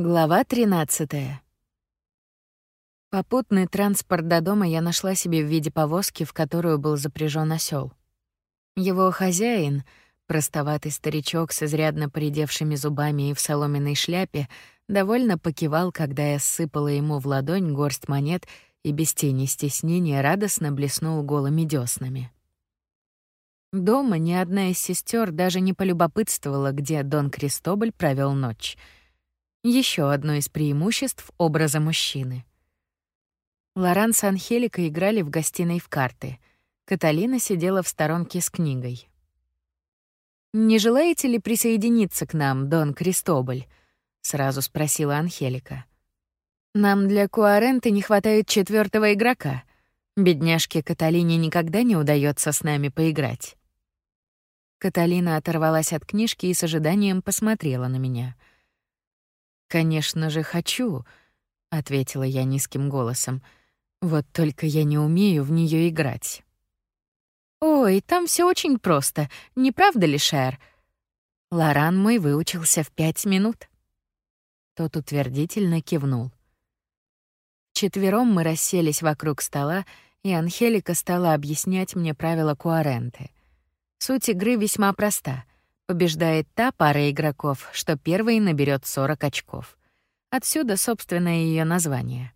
Глава 13. Попутный транспорт до дома я нашла себе в виде повозки, в которую был запряжен осел. Его хозяин, простоватый старичок с изрядно поредевшими зубами и в соломенной шляпе, довольно покивал, когда я сыпала ему в ладонь горсть монет и без тени стеснения радостно блеснул голыми дёснами. Дома ни одна из сестер даже не полюбопытствовала, где Дон Кристоболь провел ночь — еще одно из преимуществ образа мужчины. Лоран с Анхеликой играли в гостиной в карты. Каталина сидела в сторонке с книгой. «Не желаете ли присоединиться к нам, Дон Кристоболь?» — сразу спросила Анхелика. «Нам для Куаренты не хватает четвертого игрока. Бедняжке Каталине никогда не удается с нами поиграть». Каталина оторвалась от книжки и с ожиданием посмотрела на меня — «Конечно же, хочу», — ответила я низким голосом. «Вот только я не умею в нее играть». «Ой, там все очень просто, не правда ли, Шер?» Лоран мой выучился в пять минут. Тот утвердительно кивнул. Четвером мы расселись вокруг стола, и Анхелика стала объяснять мне правила Куаренты. Суть игры весьма проста — Побеждает та пара игроков, что первый наберет 40 очков. Отсюда, собственно, ее название.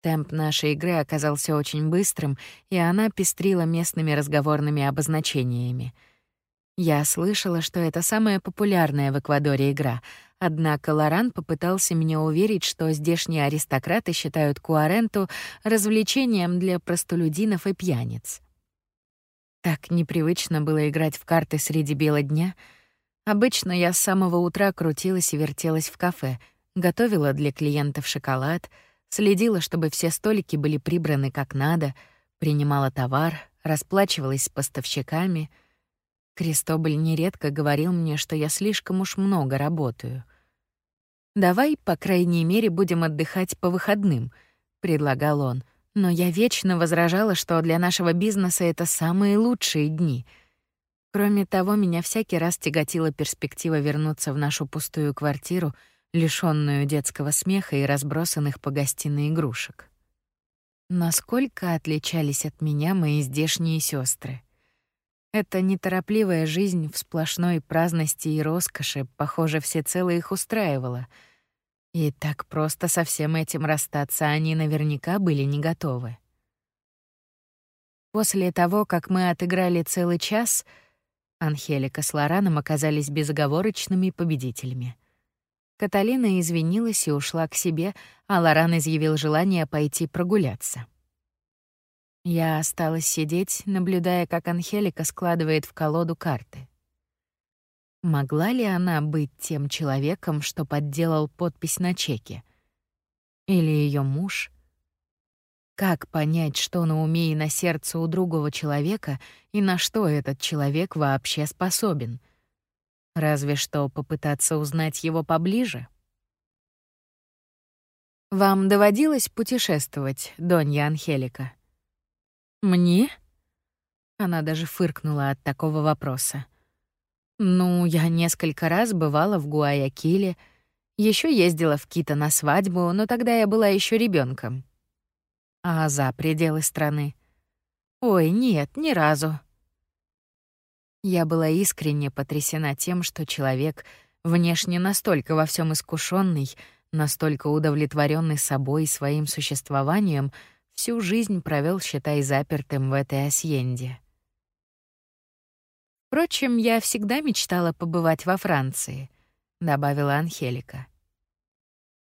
Темп нашей игры оказался очень быстрым, и она пестрила местными разговорными обозначениями. Я слышала, что это самая популярная в Эквадоре игра, однако Лоран попытался меня уверить, что здешние аристократы считают куаренту развлечением для простолюдинов и пьяниц. Так непривычно было играть в карты среди бела дня. Обычно я с самого утра крутилась и вертелась в кафе, готовила для клиентов шоколад, следила, чтобы все столики были прибраны как надо, принимала товар, расплачивалась с поставщиками. Кристоболь нередко говорил мне, что я слишком уж много работаю. «Давай, по крайней мере, будем отдыхать по выходным», — предлагал он — но я вечно возражала, что для нашего бизнеса это самые лучшие дни. Кроме того, меня всякий раз тяготила перспектива вернуться в нашу пустую квартиру, лишённую детского смеха и разбросанных по гостиной игрушек. Насколько отличались от меня мои здешние сестры. Эта неторопливая жизнь в сплошной праздности и роскоши, похоже, всецело их устраивала — и так просто со всем этим расстаться они наверняка были не готовы. После того, как мы отыграли целый час, Анхелика с Лораном оказались безоговорочными победителями. Каталина извинилась и ушла к себе, а Лоран изъявил желание пойти прогуляться. Я осталась сидеть, наблюдая, как Анхелика складывает в колоду карты. Могла ли она быть тем человеком, что подделал подпись на чеке? Или ее муж? Как понять, что на уме и на сердце у другого человека и на что этот человек вообще способен? Разве что попытаться узнать его поближе? Вам доводилось путешествовать, Донья Анхелика? Мне? Она даже фыркнула от такого вопроса. Ну, я несколько раз бывала в Гуаякиле, еще ездила в Кито на свадьбу, но тогда я была еще ребенком. А за пределы страны? Ой, нет, ни разу. Я была искренне потрясена тем, что человек, внешне настолько во всем искушенный, настолько удовлетворенный собой и своим существованием, всю жизнь провел, считай, запертым в этой асьенде. Впрочем, я всегда мечтала побывать во Франции, добавила Анхелика.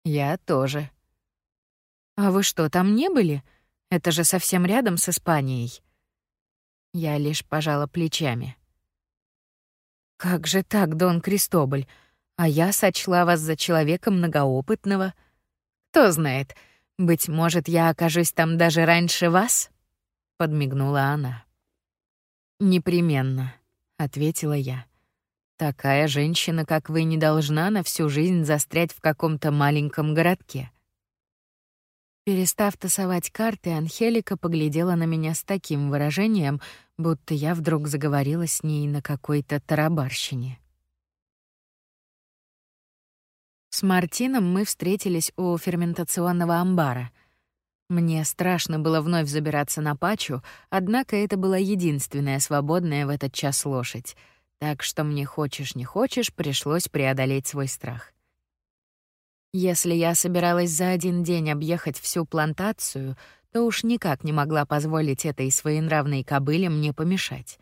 Я тоже. А вы что, там не были? Это же совсем рядом с Испанией. Я лишь пожала плечами. Как же так, Дон Кристоболь? А я сочла вас за человека многоопытного. Кто знает, быть может, я окажусь там даже раньше вас? подмигнула она. Непременно ответила я. Такая женщина, как вы, не должна на всю жизнь застрять в каком-то маленьком городке. Перестав тасовать карты, Анхелика поглядела на меня с таким выражением, будто я вдруг заговорила с ней на какой-то тарабарщине. С Мартином мы встретились у ферментационного амбара. Мне страшно было вновь забираться на пачу, однако это была единственная свободная в этот час лошадь, так что мне хочешь не хочешь пришлось преодолеть свой страх. Если я собиралась за один день объехать всю плантацию, то уж никак не могла позволить этой своенравной кобыле мне помешать.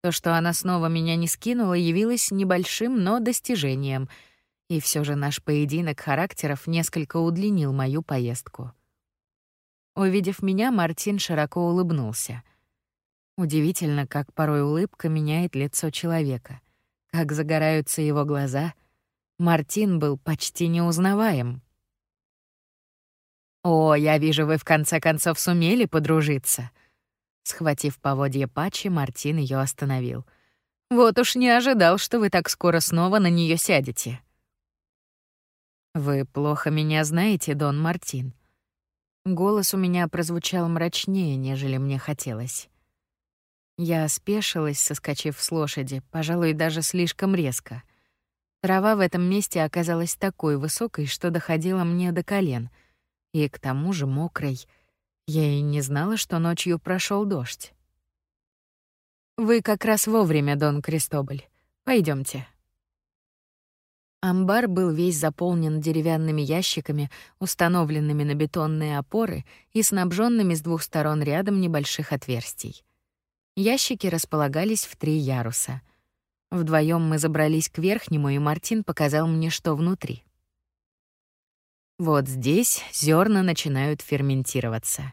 То, что она снова меня не скинула, явилось небольшим, но достижением, и все же наш поединок характеров несколько удлинил мою поездку. Увидев меня, Мартин широко улыбнулся. Удивительно, как порой улыбка меняет лицо человека, как загораются его глаза. Мартин был почти неузнаваем. «О, я вижу, вы в конце концов сумели подружиться», Схватив поводье Пачи, Мартин ее остановил. «Вот уж не ожидал, что вы так скоро снова на нее сядете». «Вы плохо меня знаете, Дон Мартин». Голос у меня прозвучал мрачнее, нежели мне хотелось. Я спешилась, соскочив с лошади, пожалуй, даже слишком резко. Трава в этом месте оказалась такой высокой, что доходила мне до колен, и к тому же мокрой — я и не знала, что ночью прошел дождь. Вы как раз вовремя, Дон Кристоболь. Пойдемте. Амбар был весь заполнен деревянными ящиками, установленными на бетонные опоры и снабженными с двух сторон рядом небольших отверстий. Ящики располагались в три яруса. Вдвоем мы забрались к верхнему, и Мартин показал мне, что внутри. Вот здесь зерна начинают ферментироваться.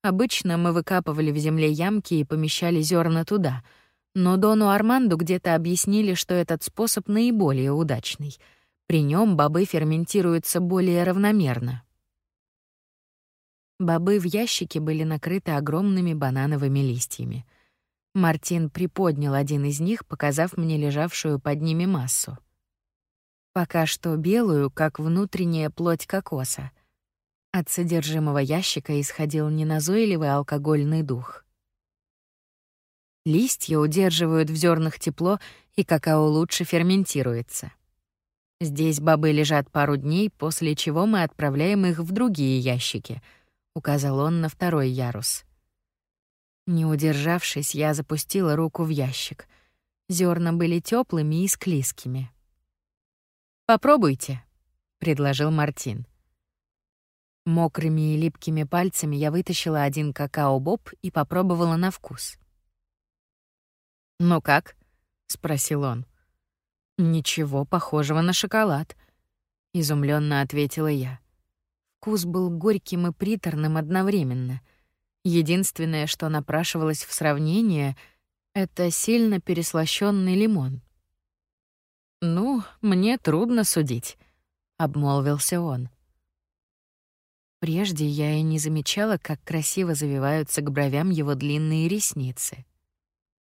Обычно мы выкапывали в земле ямки и помещали зерна туда, но Дону Арманду где-то объяснили, что этот способ наиболее удачный. При нем бобы ферментируются более равномерно. Бобы в ящике были накрыты огромными банановыми листьями. Мартин приподнял один из них, показав мне лежавшую под ними массу. Пока что белую, как внутренняя плоть кокоса. От содержимого ящика исходил неназойливый алкогольный дух. Листья удерживают в зернах тепло, и какао лучше ферментируется. Здесь бобы лежат пару дней, после чего мы отправляем их в другие ящики, указал он на второй ярус. Не удержавшись, я запустила руку в ящик. Зерна были теплыми и склизкими. Попробуйте, предложил Мартин. Мокрыми и липкими пальцами я вытащила один какао-боб и попробовала на вкус. «Ну как?» — спросил он. «Ничего похожего на шоколад», — изумленно ответила я. Вкус был горьким и приторным одновременно. Единственное, что напрашивалось в сравнение, — это сильно переслащенный лимон. «Ну, мне трудно судить», — обмолвился он. Прежде я и не замечала, как красиво завиваются к бровям его длинные ресницы.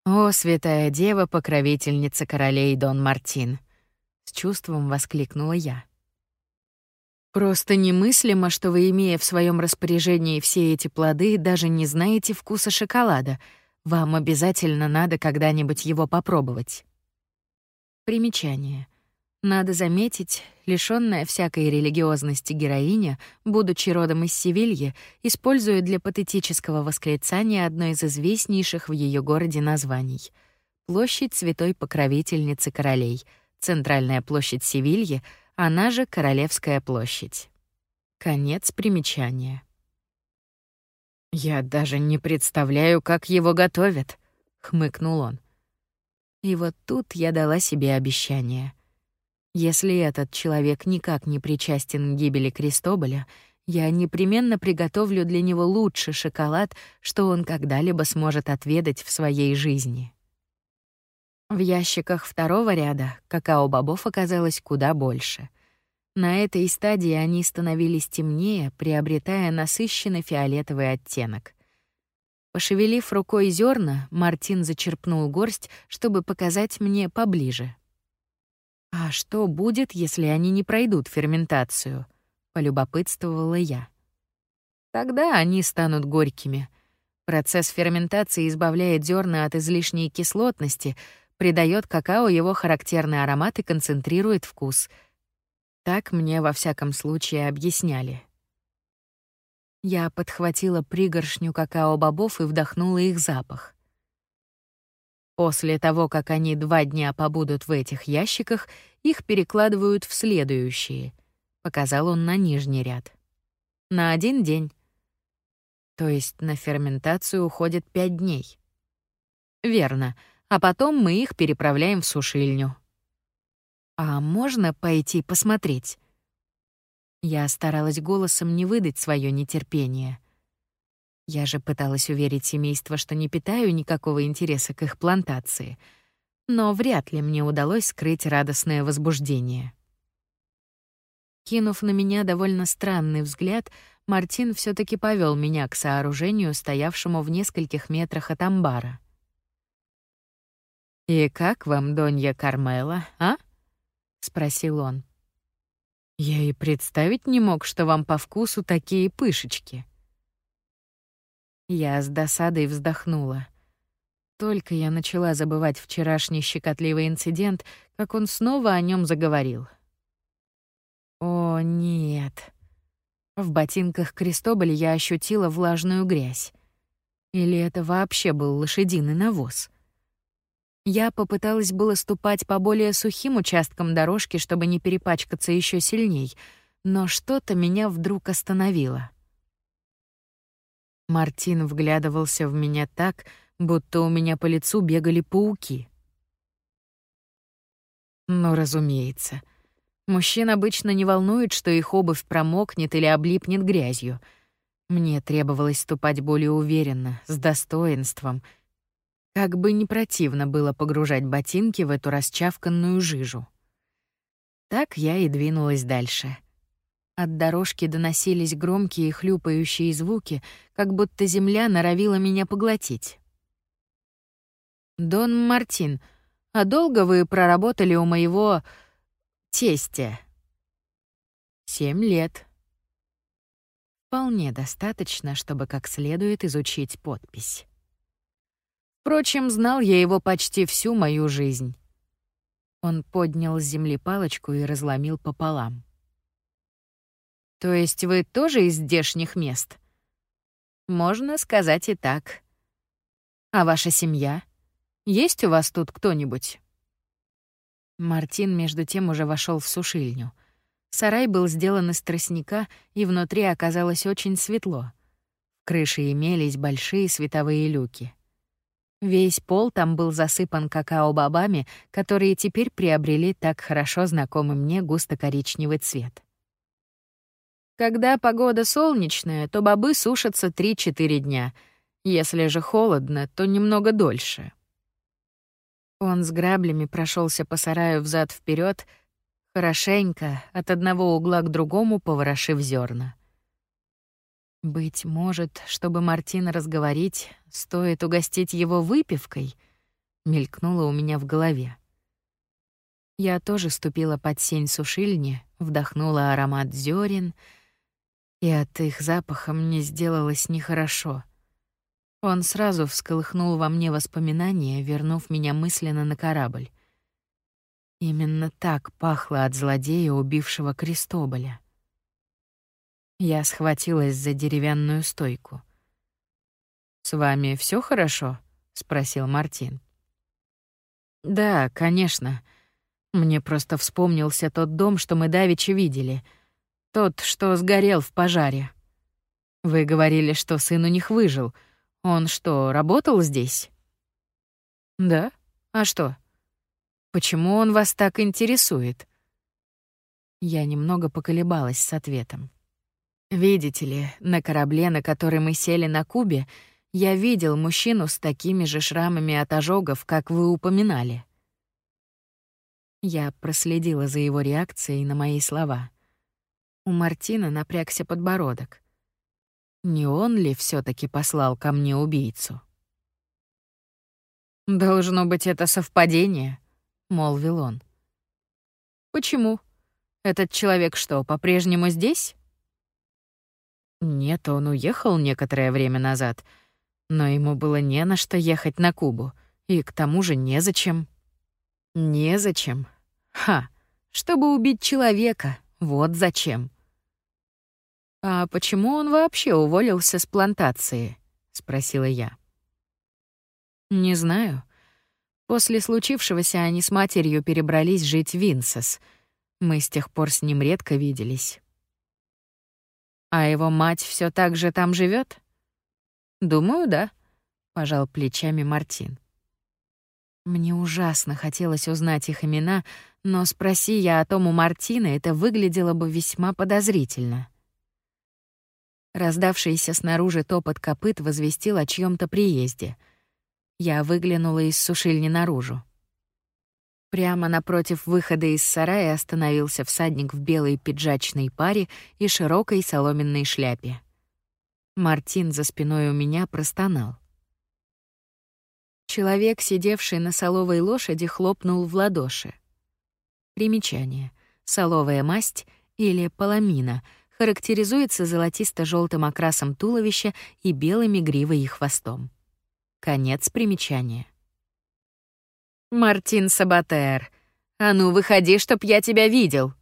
«О, святая дева, покровительница королей Дон Мартин!» — с чувством воскликнула я. «Просто немыслимо, что вы, имея в своем распоряжении все эти плоды, даже не знаете вкуса шоколада. Вам обязательно надо когда-нибудь его попробовать». Примечание. Надо заметить, лишённая всякой религиозности героиня, будучи родом из Севильи, использует для патетического восклицания одно из известнейших в её городе названий — площадь Святой Покровительницы Королей, центральная площадь Севильи, она же Королевская площадь. Конец примечания. «Я даже не представляю, как его готовят», — хмыкнул он. И вот тут я дала себе обещание. Если этот человек никак не причастен к гибели Крестоболя, я непременно приготовлю для него лучший шоколад, что он когда-либо сможет отведать в своей жизни. В ящиках второго ряда какао-бобов оказалось куда больше. На этой стадии они становились темнее, приобретая насыщенный фиолетовый оттенок. Пошевелив рукой зерна, Мартин зачерпнул горсть, чтобы показать мне поближе. А что будет, если они не пройдут ферментацию? полюбопытствовала я. Тогда они станут горькими. Процесс ферментации избавляет зерна от излишней кислотности, придает какао его характерный аромат и концентрирует вкус. Так мне во всяком случае объясняли. Я подхватила пригоршню какао-бобов и вдохнула их запах. После того, как они два дня побудут в этих ящиках, их перекладывают в следующие. Показал он на нижний ряд. На один день. То есть на ферментацию уходит пять дней. Верно. А потом мы их переправляем в сушильню. А можно пойти посмотреть? Я старалась голосом не выдать свое нетерпение. Я же пыталась уверить семейство, что не питаю никакого интереса к их плантации, но вряд ли мне удалось скрыть радостное возбуждение. Кинув на меня довольно странный взгляд, Мартин все таки повел меня к сооружению, стоявшему в нескольких метрах от амбара. «И как вам, Донья Кармела, а?» — спросил он. Я и представить не мог, что вам по вкусу такие пышечки. Я с досадой вздохнула. Только я начала забывать вчерашний щекотливый инцидент, как он снова о нем заговорил. О, нет. В ботинках Крестоболя я ощутила влажную грязь. Или это вообще был лошадиный навоз? Я попыталась было ступать по более сухим участкам дорожки, чтобы не перепачкаться еще сильней, но что-то меня вдруг остановило. Мартин вглядывался в меня так, будто у меня по лицу бегали пауки. Ну, разумеется. Мужчин обычно не волнует, что их обувь промокнет или облипнет грязью. Мне требовалось ступать более уверенно, с достоинством — как бы не противно было погружать ботинки в эту расчавканную жижу. Так я и двинулась дальше. От дорожки доносились громкие хлюпающие звуки, как будто земля норовила меня поглотить. «Дон Мартин, а долго вы проработали у моего... тестя?» «Семь лет». Вполне достаточно, чтобы как следует изучить подпись. Впрочем, знал я его почти всю мою жизнь. Он поднял с земли палочку и разломил пополам. То есть вы тоже из здешних мест? Можно сказать и так. А ваша семья? Есть у вас тут кто-нибудь? Мартин между тем уже вошел в сушильню. Сарай был сделан из тростника, и внутри оказалось очень светло. В крыше имелись большие световые люки. Весь пол там был засыпан какао-бобами, которые теперь приобрели так хорошо знакомый мне густо-коричневый цвет. Когда погода солнечная, то бобы сушатся 3-4 дня. Если же холодно, то немного дольше. Он с граблями прошелся по сараю взад вперед, хорошенько, от одного угла к другому поворошив зерна. Быть может, чтобы Мартина разговорить, стоит угостить его выпивкой, мелькнуло у меня в голове. Я тоже ступила под сень сушильни, вдохнула аромат зерен, и от их запаха мне сделалось нехорошо. Он сразу всколыхнул во мне воспоминания, вернув меня мысленно на корабль. Именно так пахло от злодея, убившего Крестоболя. Я схватилась за деревянную стойку. «С вами все хорошо?» — спросил Мартин. «Да, конечно. Мне просто вспомнился тот дом, что мы давеча видели. Тот, что сгорел в пожаре. Вы говорили, что сын у них выжил. Он что, работал здесь?» «Да? А что? Почему он вас так интересует?» Я немного поколебалась с ответом. Видите ли, на корабле, на который мы сели на Кубе, я видел мужчину с такими же шрамами от ожогов, как вы упоминали. Я проследила за его реакцией на мои слова. У Мартина напрягся подбородок. Не он ли все таки послал ко мне убийцу? «Должно быть, это совпадение», — молвил он. «Почему? Этот человек что, по-прежнему здесь?» Нет, он уехал некоторое время назад, но ему было не на что ехать на Кубу, и к тому же незачем. Незачем. Ха, чтобы убить человека, Вот зачем. А почему он вообще уволился с плантации? спросила я. Не знаю. После случившегося они с матерью перебрались жить в Винсес. Мы с тех пор с ним редко виделись. А его мать все так же там живет? Думаю, да, пожал плечами Мартин. Мне ужасно хотелось узнать их имена, но спроси я о том у Мартина, это выглядело бы весьма подозрительно. Раздавшийся снаружи топот копыт возвестил о чьем то приезде. Я выглянула из сушильни наружу. Прямо напротив выхода из сарая остановился всадник в белой пиджачной паре и широкой соломенной шляпе. Мартин за спиной у меня простонал. Человек, сидевший на соловой лошади, хлопнул в ладоши. Примечание. Соловая масть или поломина характеризуется золотисто желтым окрасом туловища и белыми гривой и хвостом. Конец примечания. Мартин Сабатер, а ну выходи, чтоб я тебя видел.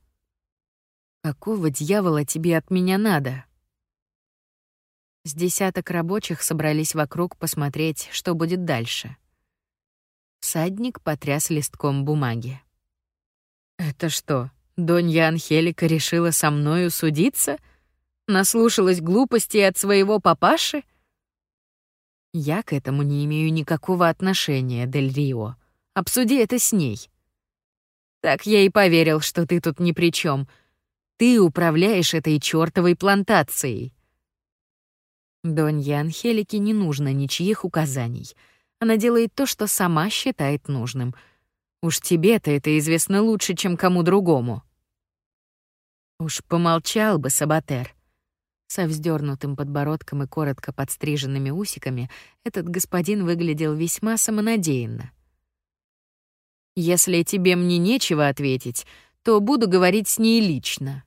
Какого дьявола тебе от меня надо? С десяток рабочих собрались вокруг посмотреть, что будет дальше. Всадник потряс листком бумаги. «Это что, Донья Анхелика решила со мною судиться? Наслушалась глупостей от своего папаши?» «Я к этому не имею никакого отношения, Дель Рио. Обсуди это с ней». «Так я и поверил, что ты тут ни при чем. Ты управляешь этой чёртовой плантацией». Донье Анхелике не нужно ничьих указаний. Она делает то, что сама считает нужным. Уж тебе-то это известно лучше, чем кому другому. Уж помолчал бы Сабатер. Со вздернутым подбородком и коротко подстриженными усиками этот господин выглядел весьма самонадеянно. Если тебе мне нечего ответить, то буду говорить с ней лично.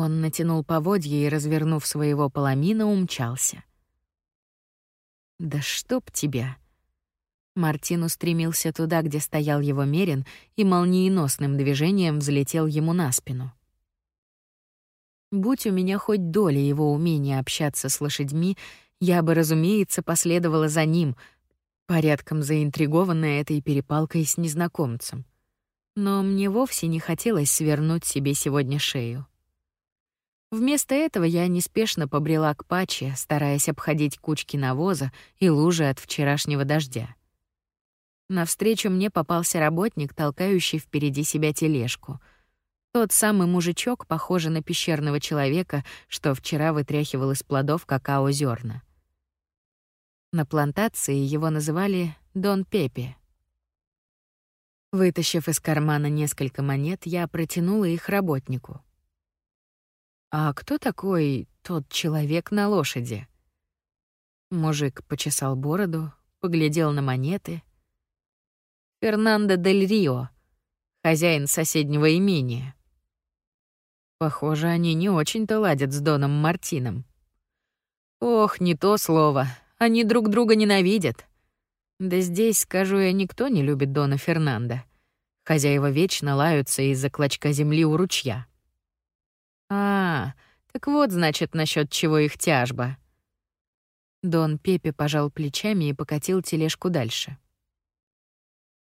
Он натянул поводья и, развернув своего паламина, умчался. «Да чтоб тебя!» Мартин устремился туда, где стоял его Мерин, и молниеносным движением взлетел ему на спину. Будь у меня хоть доля его умения общаться с лошадьми, я бы, разумеется, последовала за ним, порядком заинтригованная этой перепалкой с незнакомцем. Но мне вовсе не хотелось свернуть себе сегодня шею. Вместо этого я неспешно побрела к паче, стараясь обходить кучки навоза и лужи от вчерашнего дождя. Навстречу мне попался работник, толкающий впереди себя тележку. Тот самый мужичок, похожий на пещерного человека, что вчера вытряхивал из плодов какао зерна. На плантации его называли Дон Пепе. Вытащив из кармана несколько монет, я протянула их работнику. «А кто такой тот человек на лошади?» Мужик почесал бороду, поглядел на монеты. «Фернандо дель Рио, хозяин соседнего имения». Похоже, они не очень-то ладят с Доном Мартином. Ох, не то слово. Они друг друга ненавидят. Да здесь, скажу я, никто не любит Дона Фернанда. Хозяева вечно лаются из-за клочка земли у ручья. А, так вот, значит, насчет чего их тяжба. Дон Пепе пожал плечами и покатил тележку дальше.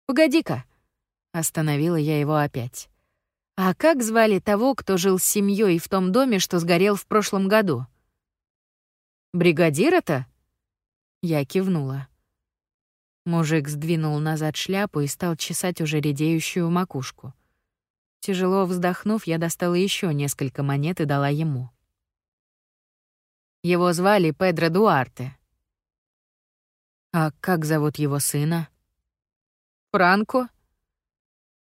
Погоди-ка, остановила я его опять. А как звали того, кто жил с семьей в том доме, что сгорел в прошлом году? Бригадира-то? Я кивнула. Мужик сдвинул назад шляпу и стал чесать уже редеющую макушку. Тяжело вздохнув, я достала еще несколько монет и дала ему. Его звали Педро Дуарте. А как зовут его сына? Франко.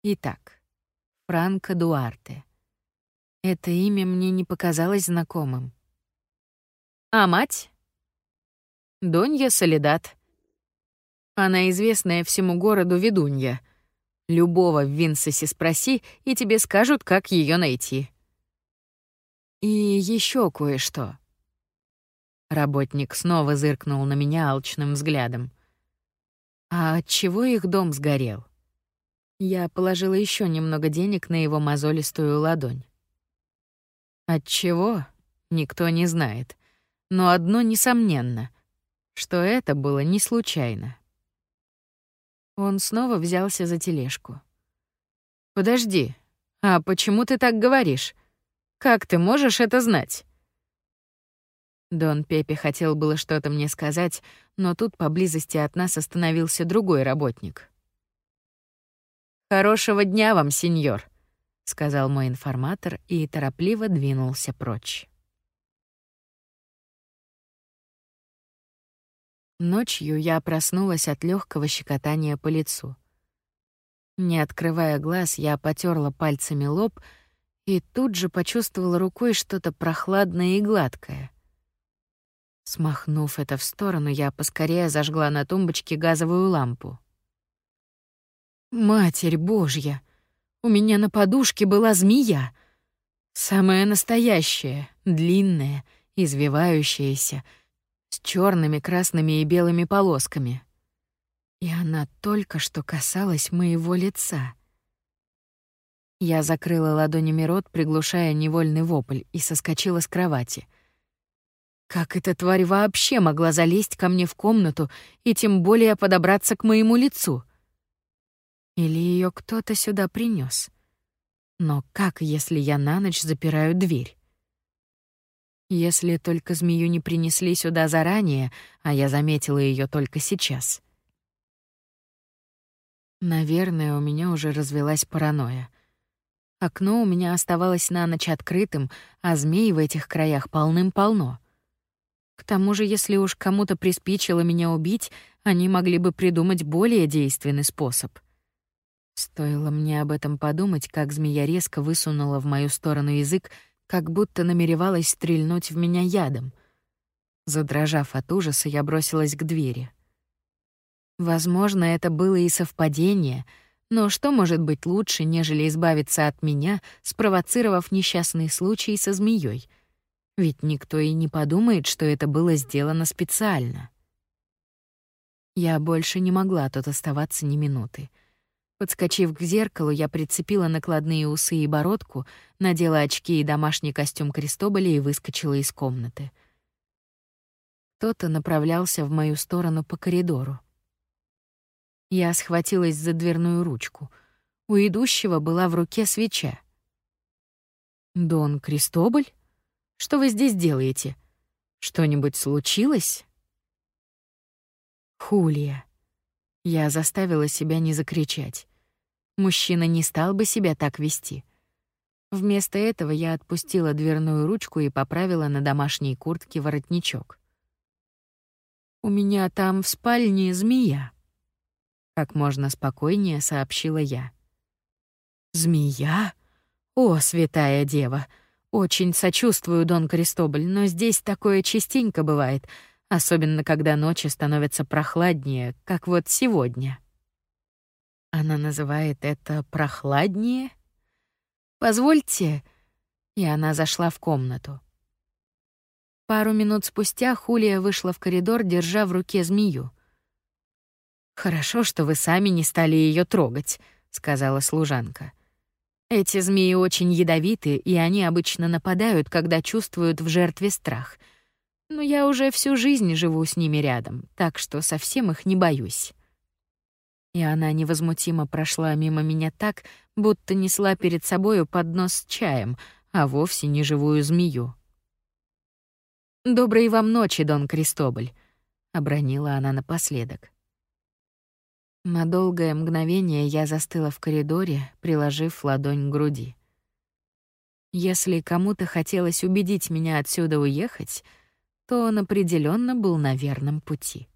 Итак, Франко Дуарте. Это имя мне не показалось знакомым. А мать? Донья Солидат. Она известная всему городу ведунья — Любого в Винсесе спроси, и тебе скажут, как ее найти. И еще кое-что. Работник снова зыркнул на меня алчным взглядом. А от чего их дом сгорел? Я положила еще немного денег на его мозолистую ладонь. От чего? Никто не знает. Но одно несомненно, что это было не случайно. Он снова взялся за тележку. Подожди. А почему ты так говоришь? Как ты можешь это знать? Дон Пепе хотел было что-то мне сказать, но тут поблизости от нас остановился другой работник. «Хорошего дня вам, сеньор», — сказал мой информатор и торопливо двинулся прочь. Ночью я проснулась от легкого щекотания по лицу. Не открывая глаз, я потерла пальцами лоб и тут же почувствовала рукой что-то прохладное и гладкое. Смахнув это в сторону, я поскорее зажгла на тумбочке газовую лампу. Матерь Божья! У меня на подушке была змея. Самая настоящая, длинная, извивающаяся, с черными, красными и белыми полосками. И она только что касалась моего лица. Я закрыла ладонями рот, приглушая невольный вопль, и соскочила с кровати — как эта тварь вообще могла залезть ко мне в комнату и тем более подобраться к моему лицу? Или ее кто-то сюда принес? Но как, если я на ночь запираю дверь? Если только змею не принесли сюда заранее, а я заметила ее только сейчас. Наверное, у меня уже развелась паранойя. Окно у меня оставалось на ночь открытым, а змей в этих краях полным-полно. К тому же, если уж кому-то приспичило меня убить, они могли бы придумать более действенный способ. Стоило мне об этом подумать, как змея резко высунула в мою сторону язык, как будто намеревалась стрельнуть в меня ядом. Задрожав от ужаса, я бросилась к двери. Возможно, это было и совпадение, но что может быть лучше, нежели избавиться от меня, спровоцировав несчастный случай со змеей — ведь никто и не подумает, что это было сделано специально. Я больше не могла тут оставаться ни минуты. Подскочив к зеркалу, я прицепила накладные усы и бородку, надела очки и домашний костюм Крестоболя и выскочила из комнаты. Кто-то направлялся в мою сторону по коридору. Я схватилась за дверную ручку. У идущего была в руке свеча. «Дон Крестоболь?» Что вы здесь делаете? Что-нибудь случилось? Хулия. Я заставила себя не закричать. Мужчина не стал бы себя так вести. Вместо этого я отпустила дверную ручку и поправила на домашней куртке воротничок. У меня там в спальне змея. Как можно спокойнее сообщила я. Змея? О, святая дева! Очень сочувствую, Дон Кристоболь, но здесь такое частенько бывает, особенно когда ночи становятся прохладнее, как вот сегодня. Она называет это прохладнее? Позвольте. И она зашла в комнату. Пару минут спустя Хулия вышла в коридор, держа в руке змею. Хорошо, что вы сами не стали ее трогать, сказала служанка. Эти змеи очень ядовиты, и они обычно нападают, когда чувствуют в жертве страх. Но я уже всю жизнь живу с ними рядом, так что совсем их не боюсь. И она невозмутимо прошла мимо меня так, будто несла перед собою поднос с чаем, а вовсе не живую змею. «Доброй вам ночи, Дон Кристоболь», — обронила она напоследок. На долгое мгновение я застыла в коридоре, приложив ладонь к груди. Если кому-то хотелось убедить меня отсюда уехать, то он определенно был на верном пути.